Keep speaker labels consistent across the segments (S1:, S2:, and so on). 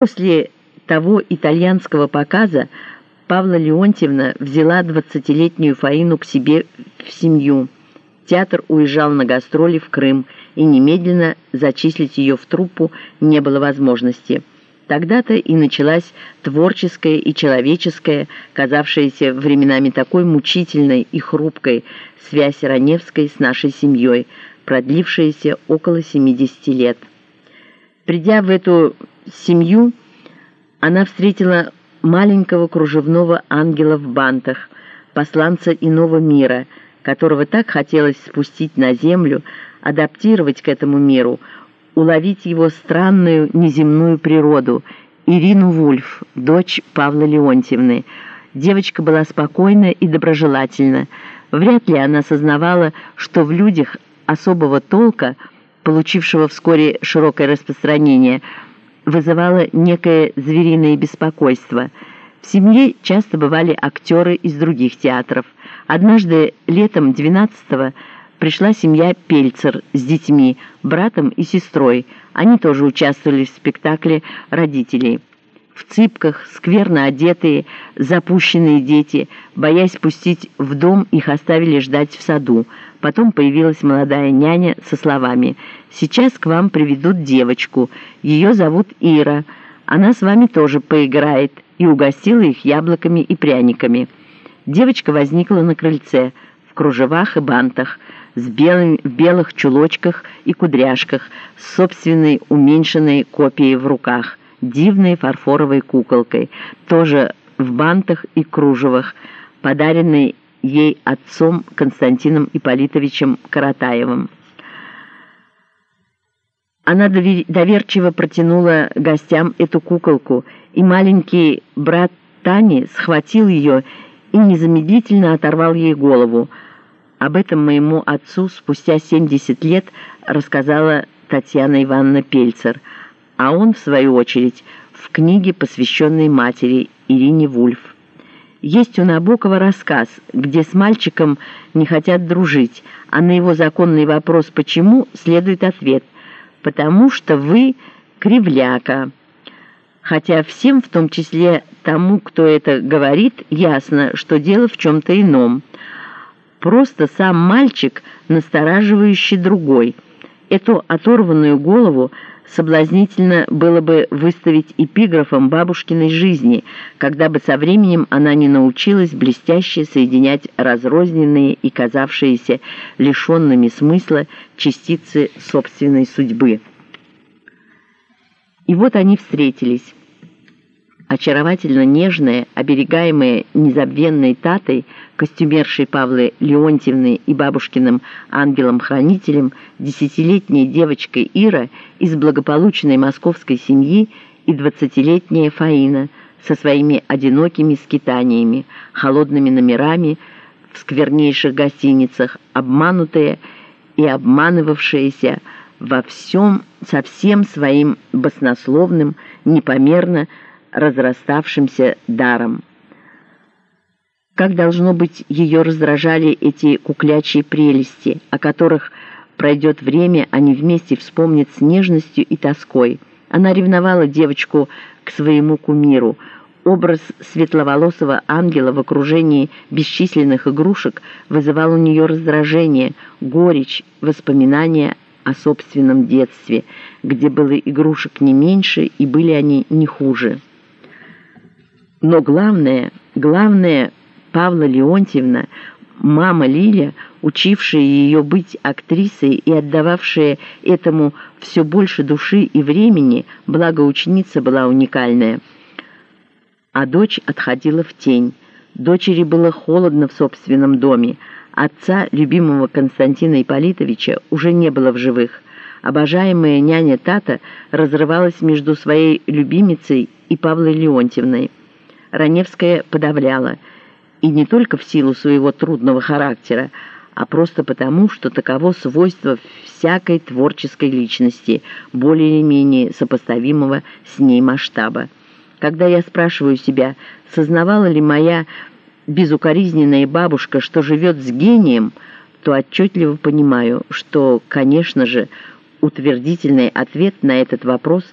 S1: После того итальянского показа Павла Леонтьевна взяла двадцатилетнюю Фаину к себе в семью. Театр уезжал на гастроли в Крым, и немедленно зачислить ее в труппу не было возможности. Тогда-то и началась творческая и человеческая, казавшаяся временами такой мучительной и хрупкой, связь Раневской с нашей семьей, продлившаяся около 70 лет. Придя в эту семью она встретила маленького кружевного ангела в бантах, посланца иного мира, которого так хотелось спустить на землю, адаптировать к этому миру, уловить его странную неземную природу, Ирину Вульф, дочь Павла Леонтьевны. Девочка была спокойна и доброжелательна. Вряд ли она сознавала, что в людях особого толка, получившего вскоре широкое распространение, вызывало некое звериное беспокойство. В семье часто бывали актеры из других театров. Однажды летом 12-го пришла семья Пельцер с детьми, братом и сестрой. Они тоже участвовали в спектакле родителей. В цыпках, скверно одетые, запущенные дети, боясь пустить в дом, их оставили ждать в саду. Потом появилась молодая няня со словами «Сейчас к вам приведут девочку. Ее зовут Ира. Она с вами тоже поиграет» и угостила их яблоками и пряниками. Девочка возникла на крыльце, в кружевах и бантах, с белыми, в белых чулочках и кудряшках, с собственной уменьшенной копией в руках, дивной фарфоровой куколкой, тоже в бантах и кружевах, подаренной ей отцом Константином Ипполитовичем Каратаевым. Она доверчиво протянула гостям эту куколку, и маленький брат Тани схватил ее и незамедлительно оторвал ей голову. Об этом моему отцу спустя 70 лет рассказала Татьяна Ивановна Пельцер, а он, в свою очередь, в книге, посвященной матери Ирине Вульф. Есть у Набокова рассказ, где с мальчиком не хотят дружить, а на его законный вопрос «почему?» следует ответ «потому что вы кривляка». Хотя всем, в том числе тому, кто это говорит, ясно, что дело в чем-то ином. Просто сам мальчик настораживающий другой. Эту оторванную голову – соблазнительно было бы выставить эпиграфом бабушкиной жизни, когда бы со временем она не научилась блестяще соединять разрозненные и казавшиеся лишенными смысла частицы собственной судьбы. И вот они встретились очаровательно нежная, оберегаемая незабвенной Татой, костюмершей Павлы Леонтьевны и бабушкиным ангелом-хранителем, десятилетняя девочка Ира из благополучной московской семьи и двадцатилетняя Фаина со своими одинокими скитаниями, холодными номерами в сквернейших гостиницах, обманутые и обманывавшиеся во всем со всем своим баснословным, непомерно разраставшимся даром. Как, должно быть, ее раздражали эти куклячие прелести, о которых пройдет время, они вместе вспомнят с нежностью и тоской. Она ревновала девочку к своему кумиру. Образ светловолосого ангела в окружении бесчисленных игрушек вызывал у нее раздражение, горечь, воспоминания о собственном детстве, где было игрушек не меньше и были они не хуже. Но главное, главное, Павла Леонтьевна, мама Лиля, учившая ее быть актрисой и отдававшая этому все больше души и времени, благо ученица была уникальная. А дочь отходила в тень. Дочери было холодно в собственном доме. Отца, любимого Константина Ипполитовича, уже не было в живых. Обожаемая няня Тата разрывалась между своей любимицей и Павлой Леонтьевной. Раневская подавляла, и не только в силу своего трудного характера, а просто потому, что таково свойство всякой творческой личности, более или менее сопоставимого с ней масштаба. Когда я спрашиваю себя, сознавала ли моя безукоризненная бабушка, что живет с гением, то отчетливо понимаю, что, конечно же, утвердительный ответ на этот вопрос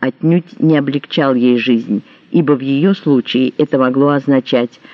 S1: отнюдь не облегчал ей жизнь, ибо в ее случае это могло означать –